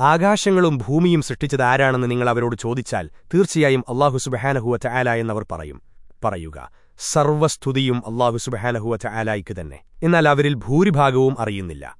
ആകാശങ്ങളും ഭൂമിയും സൃഷ്ടിച്ചത് ആരാണെന്ന് നിങ്ങൾ അവരോട് ചോദിച്ചാൽ തീർച്ചയായും അള്ളാഹു സുബഹാനഹുവറ്റ ആല എന്നവർ പറയും. പറയുക സർവസ്തുതിയും അള്ളാഹു സുബഹാനഹുവറ്റ ആലായിക്ക് തന്നെ. എന്നാൽ അവരിൽ ഭൂരിഭാഗവും അറിയുന്നില്ല.